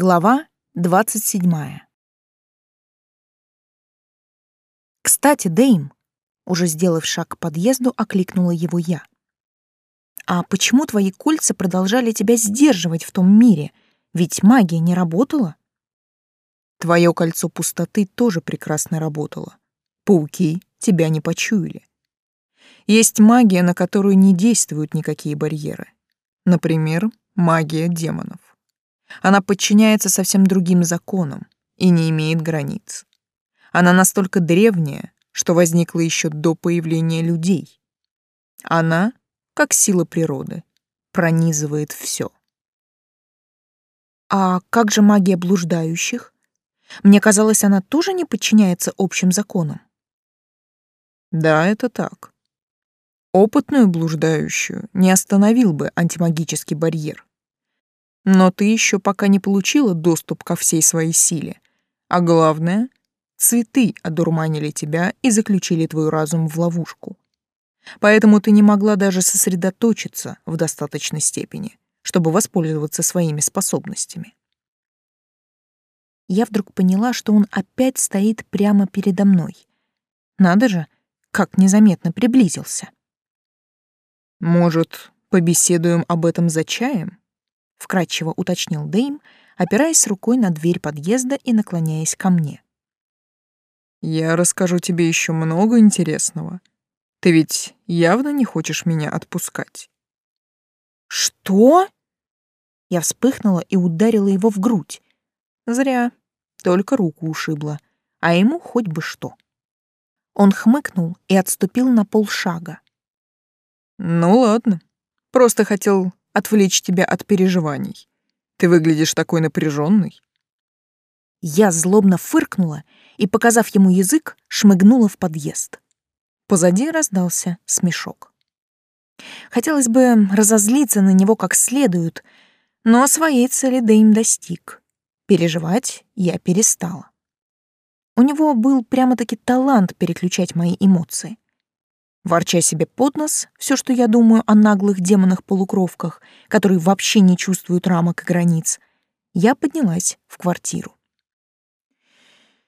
Глава 27. «Кстати, Дэйм», — уже сделав шаг к подъезду, окликнула его я. «А почему твои кольца продолжали тебя сдерживать в том мире? Ведь магия не работала?» «Твое кольцо пустоты тоже прекрасно работало. Пауки тебя не почуяли. Есть магия, на которую не действуют никакие барьеры. Например, магия демонов. Она подчиняется совсем другим законам и не имеет границ. Она настолько древняя, что возникла еще до появления людей. Она, как сила природы, пронизывает все. А как же магия блуждающих? Мне казалось, она тоже не подчиняется общим законам. Да, это так. Опытную блуждающую не остановил бы антимагический барьер. Но ты еще пока не получила доступ ко всей своей силе. А главное, цветы одурманили тебя и заключили твой разум в ловушку. Поэтому ты не могла даже сосредоточиться в достаточной степени, чтобы воспользоваться своими способностями. Я вдруг поняла, что он опять стоит прямо передо мной. Надо же, как незаметно приблизился. Может, побеседуем об этом за чаем? Вкрадчиво уточнил Дэйм, опираясь рукой на дверь подъезда и наклоняясь ко мне. Я расскажу тебе еще много интересного. Ты ведь явно не хочешь меня отпускать. Что? Я вспыхнула и ударила его в грудь. Зря, только руку ушибла, а ему хоть бы что. Он хмыкнул и отступил на полшага. Ну ладно, просто хотел отвлечь тебя от переживаний. Ты выглядишь такой напряженный. Я злобно фыркнула и, показав ему язык, шмыгнула в подъезд. Позади раздался смешок. Хотелось бы разозлиться на него как следует, но своей цели Дэйм достиг. Переживать я перестала. У него был прямо-таки талант переключать мои эмоции. Ворча себе под нос все, что я думаю о наглых демонах-полукровках, которые вообще не чувствуют рамок и границ, я поднялась в квартиру.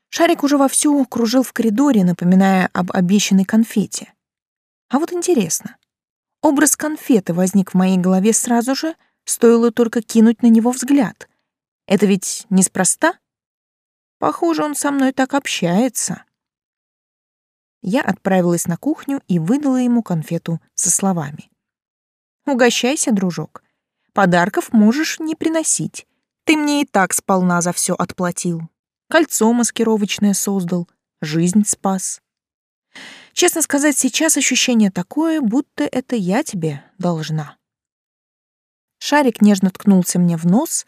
Шарик уже вовсю кружил в коридоре, напоминая об обещанной конфете. А вот интересно, образ конфеты возник в моей голове сразу же, стоило только кинуть на него взгляд. Это ведь неспроста? Похоже, он со мной так общается. Я отправилась на кухню и выдала ему конфету со словами. «Угощайся, дружок. Подарков можешь не приносить. Ты мне и так сполна за все отплатил. Кольцо маскировочное создал, жизнь спас. Честно сказать, сейчас ощущение такое, будто это я тебе должна». Шарик нежно ткнулся мне в нос,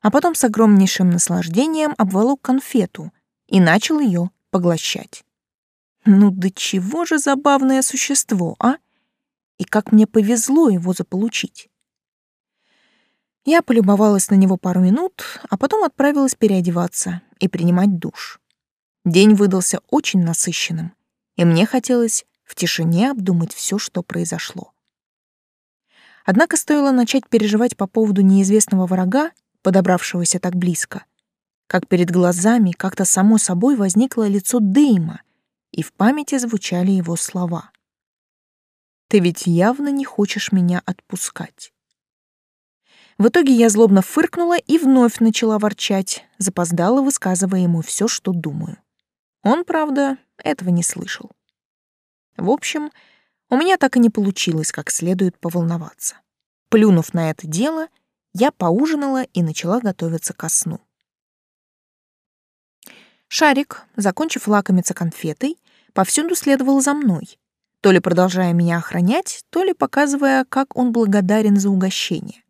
а потом с огромнейшим наслаждением обволок конфету и начал ее поглощать. Ну до чего же забавное существо, а? И как мне повезло его заполучить. Я полюбовалась на него пару минут, а потом отправилась переодеваться и принимать душ. День выдался очень насыщенным, и мне хотелось в тишине обдумать все, что произошло. Однако стоило начать переживать по поводу неизвестного врага, подобравшегося так близко, как перед глазами как-то само собой возникло лицо Дейма — и в памяти звучали его слова. «Ты ведь явно не хочешь меня отпускать». В итоге я злобно фыркнула и вновь начала ворчать, запоздала, высказывая ему все, что думаю. Он, правда, этого не слышал. В общем, у меня так и не получилось как следует поволноваться. Плюнув на это дело, я поужинала и начала готовиться ко сну. Шарик, закончив лакомиться конфетой, повсюду следовал за мной, то ли продолжая меня охранять, то ли показывая, как он благодарен за угощение.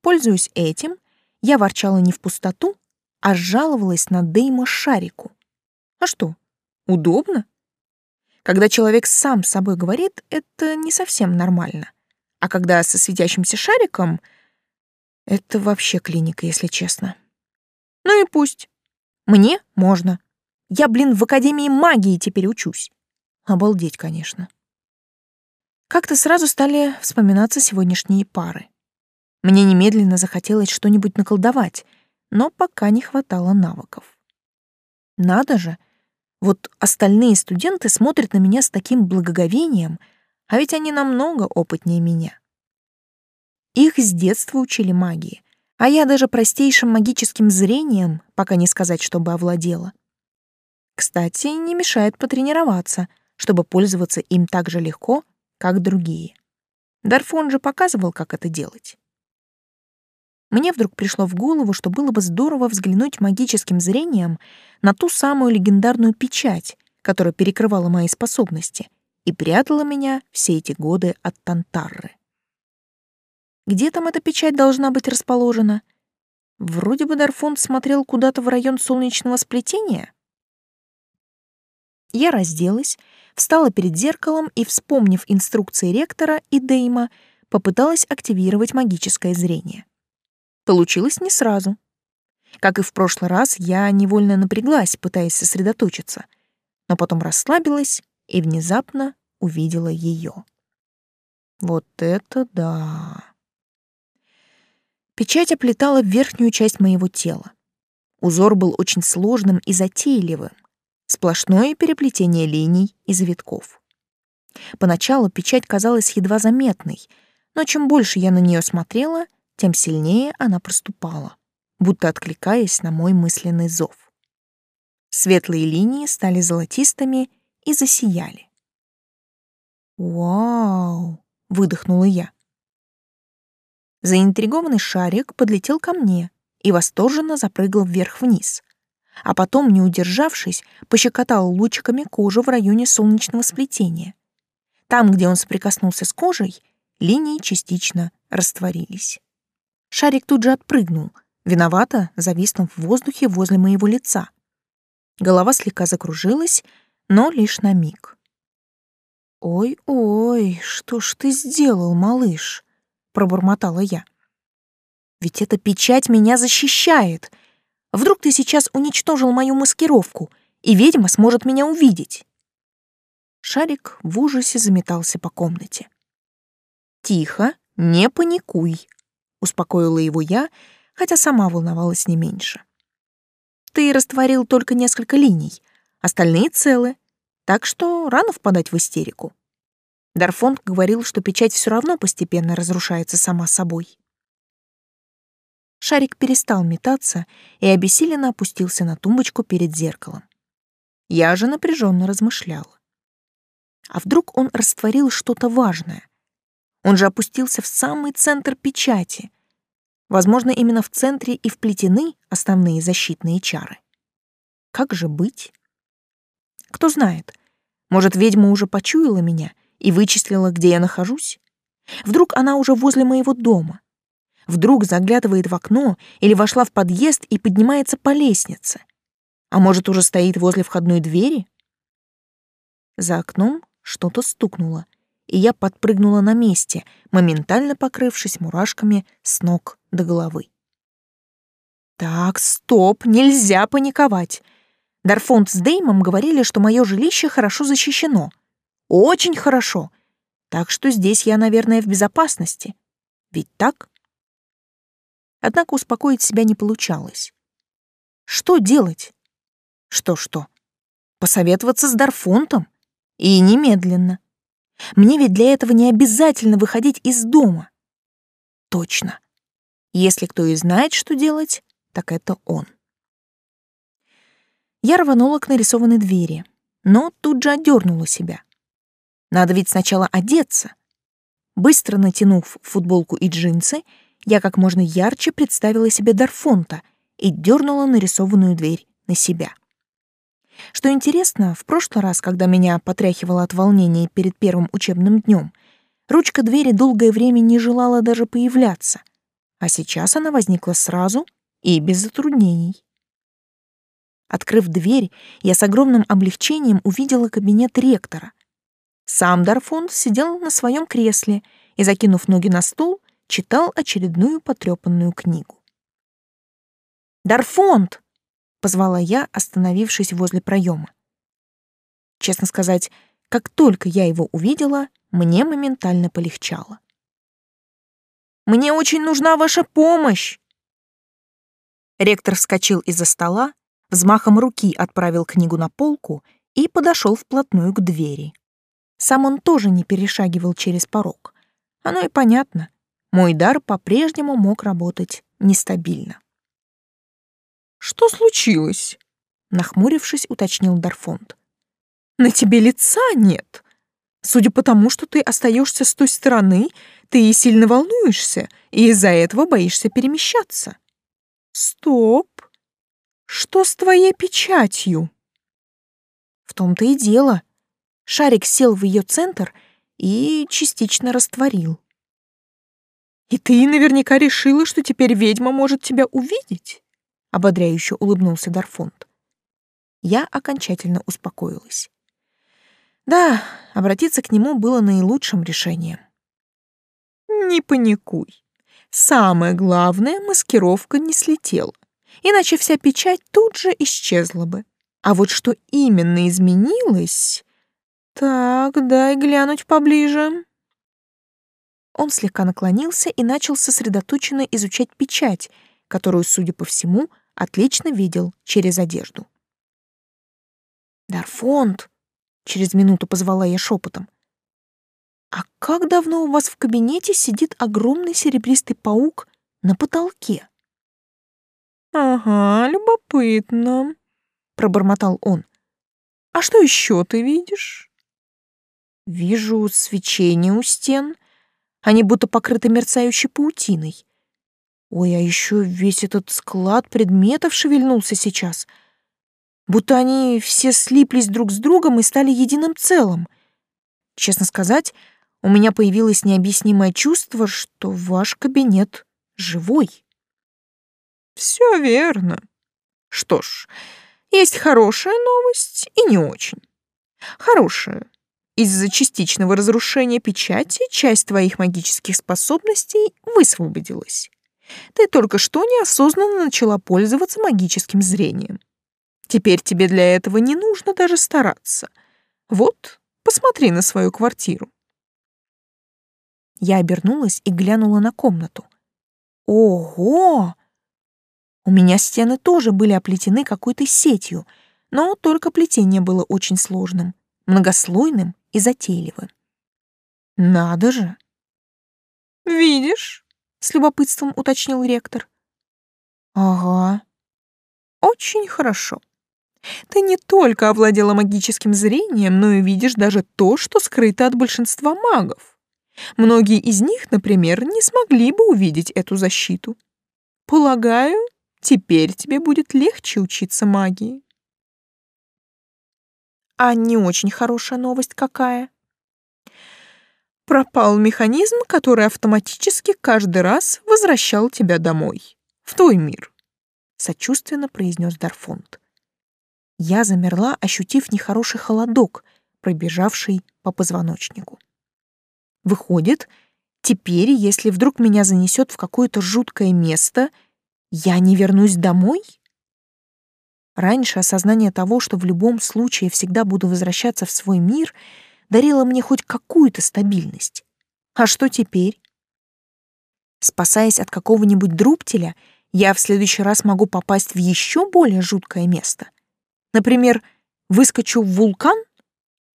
Пользуясь этим, я ворчала не в пустоту, а жаловалась на Дейма Шарику. А что, удобно? Когда человек сам с собой говорит, это не совсем нормально. А когда со светящимся шариком, это вообще клиника, если честно. Ну и пусть. Мне можно. Я, блин, в Академии магии теперь учусь. Обалдеть, конечно. Как-то сразу стали вспоминаться сегодняшние пары. Мне немедленно захотелось что-нибудь наколдовать, но пока не хватало навыков. Надо же, вот остальные студенты смотрят на меня с таким благоговением, а ведь они намного опытнее меня. Их с детства учили магии, а я даже простейшим магическим зрением, пока не сказать, чтобы овладела. Кстати, не мешает потренироваться, чтобы пользоваться им так же легко, как другие. Дарфон же показывал, как это делать. Мне вдруг пришло в голову, что было бы здорово взглянуть магическим зрением на ту самую легендарную печать, которая перекрывала мои способности и прятала меня все эти годы от Тантарры. Где там эта печать должна быть расположена? Вроде бы Дарфон смотрел куда-то в район солнечного сплетения. Я разделась, встала перед зеркалом и, вспомнив инструкции ректора и Дейма, попыталась активировать магическое зрение. Получилось не сразу. Как и в прошлый раз, я невольно напряглась, пытаясь сосредоточиться, но потом расслабилась и внезапно увидела ее. Вот это да! Печать оплетала верхнюю часть моего тела. Узор был очень сложным и затейливым, сплошное переплетение линий и завитков. Поначалу печать казалась едва заметной, но чем больше я на нее смотрела, тем сильнее она проступала, будто откликаясь на мой мысленный зов. Светлые линии стали золотистыми и засияли. «Вау!» — выдохнула я. Заинтригованный шарик подлетел ко мне и восторженно запрыгал вверх-вниз, а потом, не удержавшись, пощекотал лучиками кожу в районе солнечного сплетения. Там, где он соприкоснулся с кожей, линии частично растворились. Шарик тут же отпрыгнул, виновато зависнув в воздухе возле моего лица. Голова слегка закружилась, но лишь на миг. «Ой-ой, что ж ты сделал, малыш?» пробормотала я. Ведь эта печать меня защищает. Вдруг ты сейчас уничтожил мою маскировку, и ведьма сможет меня увидеть. Шарик в ужасе заметался по комнате. Тихо, не паникуй, успокоила его я, хотя сама волновалась не меньше. Ты растворил только несколько линий, остальные целы, так что рано впадать в истерику. Дарфонд говорил, что печать все равно постепенно разрушается сама собой. Шарик перестал метаться и обессиленно опустился на тумбочку перед зеркалом. Я же напряженно размышляла. А вдруг он растворил что-то важное? Он же опустился в самый центр печати. Возможно, именно в центре и вплетены основные защитные чары. Как же быть? Кто знает, может, ведьма уже почуяла меня и вычислила, где я нахожусь? Вдруг она уже возле моего дома? Вдруг заглядывает в окно или вошла в подъезд и поднимается по лестнице? А может, уже стоит возле входной двери? За окном что-то стукнуло, и я подпрыгнула на месте, моментально покрывшись мурашками с ног до головы. Так, стоп, нельзя паниковать. Дарфонд с Деймом говорили, что мое жилище хорошо защищено — очень хорошо. Так что здесь я, наверное, в безопасности. Ведь так? Однако успокоить себя не получалось. Что делать? Что-что? Посоветоваться с Дарфонтом? И немедленно. Мне ведь для этого не обязательно выходить из дома. Точно. Если кто и знает, что делать, так это он. Я рванула к нарисованной двери, но тут же отдернула себя. Надо ведь сначала одеться. Быстро натянув футболку и джинсы, я как можно ярче представила себе Дарфонта и дернула нарисованную дверь на себя. Что интересно, в прошлый раз, когда меня потряхивало от волнения перед первым учебным днем, ручка двери долгое время не желала даже появляться, а сейчас она возникла сразу и без затруднений. Открыв дверь, я с огромным облегчением увидела кабинет ректора, сам Дарфунд сидел на своем кресле и, закинув ноги на стул, читал очередную потрепанную книгу. «Дарфонд!» — позвала я, остановившись возле проема. Честно сказать, как только я его увидела, мне моментально полегчало. «Мне очень нужна ваша помощь!» Ректор вскочил из-за стола, взмахом руки отправил книгу на полку и подошел вплотную к двери. Сам он тоже не перешагивал через порог. Оно и понятно. Мой дар по-прежнему мог работать нестабильно. «Что случилось?» — нахмурившись, уточнил Дарфонд. «На тебе лица нет. Судя по тому, что ты остаешься с той стороны, ты сильно волнуешься и из-за этого боишься перемещаться. Стоп! Что с твоей печатью?» В том-то и дело. Шарик сел в ее центр и частично растворил. «И ты наверняка решила, что теперь ведьма может тебя увидеть?» — ободряюще улыбнулся Дарфонд. Я окончательно успокоилась. Да, обратиться к нему было наилучшим решением. «Не паникуй. Самое главное, маскировка не слетела, иначе вся печать тут же исчезла бы. А вот что именно изменилось... Так, дай глянуть поближе. Он слегка наклонился и начал сосредоточенно изучать печать, которую, судя по всему, отлично видел через одежду. «Дарфонд!» — через минуту позвала я шепотом. «А как давно у вас в кабинете сидит огромный серебристый паук на потолке?» «Ага, любопытно», пробормотал он. А что еще ты видишь? Вижу свечение у стен. Они будто покрыты мерцающей паутиной. Ой, а еще весь этот склад предметов шевельнулся сейчас. Будто они все слиплись друг с другом и стали единым целым. Честно сказать, у меня появилось необъяснимое чувство, что ваш кабинет живой. Все верно. Что ж, есть хорошая новость и не очень. Хорошая. Из-за частичного разрушения печати часть твоих магических способностей высвободилась. Ты только что неосознанно начала пользоваться магическим зрением. Теперь тебе для этого не нужно даже стараться. Вот, посмотри на свою квартиру. Я обернулась и глянула на комнату. Ого! У меня стены тоже были оплетены какой-то сетью, но только плетение было очень сложным, многослойным и затейливым. Надо же! «Видишь?» — с любопытством уточнил ректор. «Ага. Очень хорошо. Ты не только овладела магическим зрением, но и видишь даже то, что скрыто от большинства магов. Многие из них, например, не смогли бы увидеть эту защиту. Полагаю, Теперь тебе будет легче учиться магии. А не очень хорошая новость какая? Пропал механизм, который автоматически каждый раз возвращал тебя домой, в твой мир, сочувственно произнес Дарфонд. Я замерла, ощутив нехороший холодок, пробежавший по позвоночнику. Выходит, теперь, если вдруг меня занесет в какое-то жуткое место — я не вернусь домой? Раньше осознание того, что в любом случае всегда буду возвращаться в свой мир, дарило мне хоть какую-то стабильность. А что теперь? Спасаясь от какого-нибудь друптеля, я в следующий раз могу попасть в еще более жуткое место. Например, выскочу в вулкан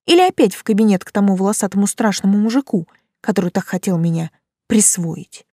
или опять в кабинет к тому волосатому страшному мужику, который так хотел меня присвоить.